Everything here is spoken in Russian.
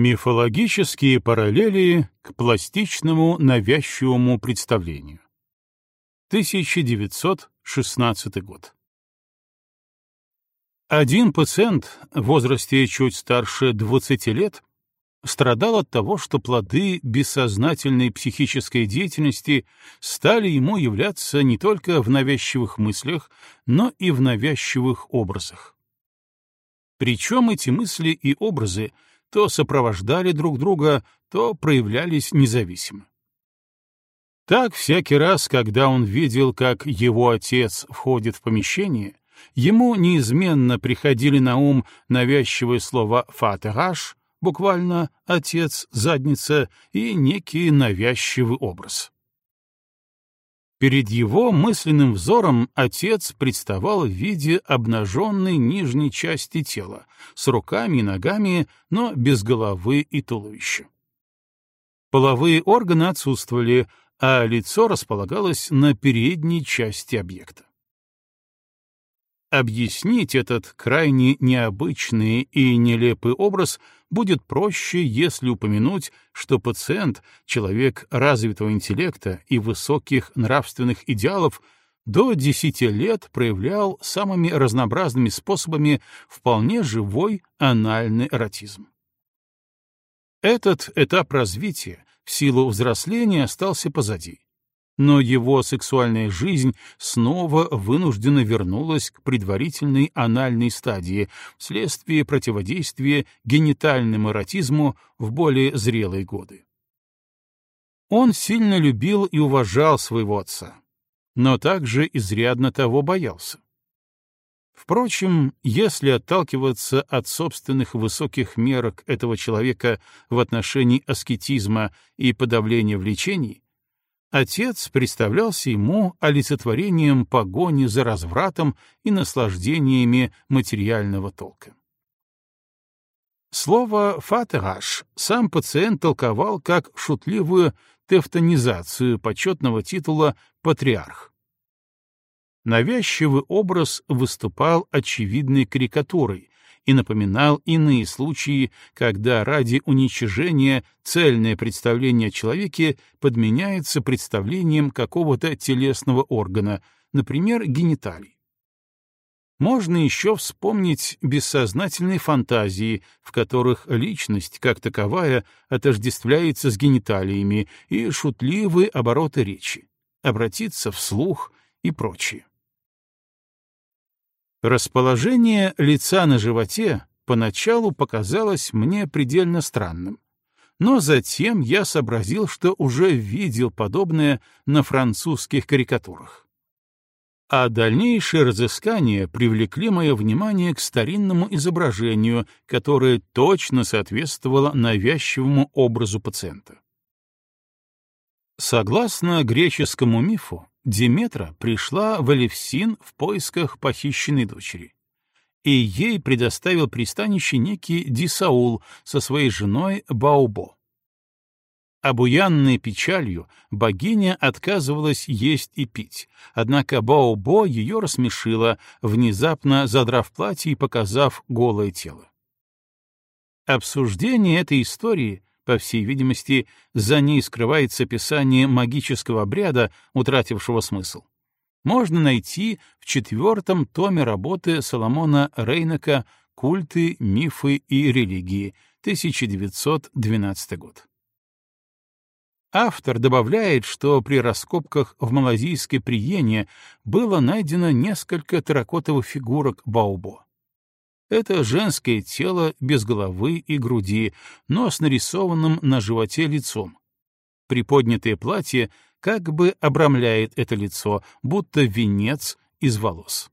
Мифологические параллели к пластичному навязчивому представлению. 1916 год. Один пациент в возрасте чуть старше 20 лет страдал от того, что плоды бессознательной психической деятельности стали ему являться не только в навязчивых мыслях, но и в навязчивых образах. Причем эти мысли и образы то сопровождали друг друга, то проявлялись независимо. Так всякий раз, когда он видел, как его отец входит в помещение, ему неизменно приходили на ум навязчивые слова «фатераш», буквально «отец», «задница» и некий навязчивый образ. Перед его мысленным взором отец представал в виде обнаженной нижней части тела, с руками и ногами, но без головы и туловища. Половые органы отсутствовали, а лицо располагалось на передней части объекта. Объяснить этот крайне необычный и нелепый образ будет проще, если упомянуть, что пациент, человек развитого интеллекта и высоких нравственных идеалов, до 10 лет проявлял самыми разнообразными способами вполне живой анальный эротизм. Этот этап развития в силу взросления остался позади но его сексуальная жизнь снова вынужденно вернулась к предварительной анальной стадии вследствие противодействия генитальному эротизму в более зрелые годы. Он сильно любил и уважал своего отца, но также изрядно того боялся. Впрочем, если отталкиваться от собственных высоких мерок этого человека в отношении аскетизма и подавления влечений, Отец представлялся ему олицетворением погони за развратом и наслаждениями материального толка. Слово «фатераж» сам пациент толковал как шутливую тефтонизацию почетного титула «патриарх». Навязчивый образ выступал очевидной карикатурой, и напоминал иные случаи, когда ради уничижения цельное представление о человеке подменяется представлением какого-то телесного органа, например, гениталий. Можно еще вспомнить бессознательные фантазии, в которых личность, как таковая, отождествляется с гениталиями, и шутливые обороты речи, обратиться вслух и прочее. Расположение лица на животе поначалу показалось мне предельно странным, но затем я сообразил, что уже видел подобное на французских карикатурах. А дальнейшие разыскания привлекли мое внимание к старинному изображению, которое точно соответствовало навязчивому образу пациента. Согласно греческому мифу, Диметра пришла в Элевсин в поисках похищенной дочери. И ей предоставил пристанище некий Дисаул со своей женой Баубо. Обуянной печалью богиня отказывалась есть и пить, однако Баобо ее рассмешила, внезапно задрав платье и показав голое тело. Обсуждение этой истории по всей видимости, за ней скрывается описание магического обряда, утратившего смысл. Можно найти в четвертом томе работы Соломона Рейнака «Культы, мифы и религии», 1912 год. Автор добавляет, что при раскопках в малазийской Приене было найдено несколько терракотовых фигурок Баобо. Это женское тело без головы и груди, но с нарисованным на животе лицом. Приподнятое платье как бы обрамляет это лицо, будто венец из волос.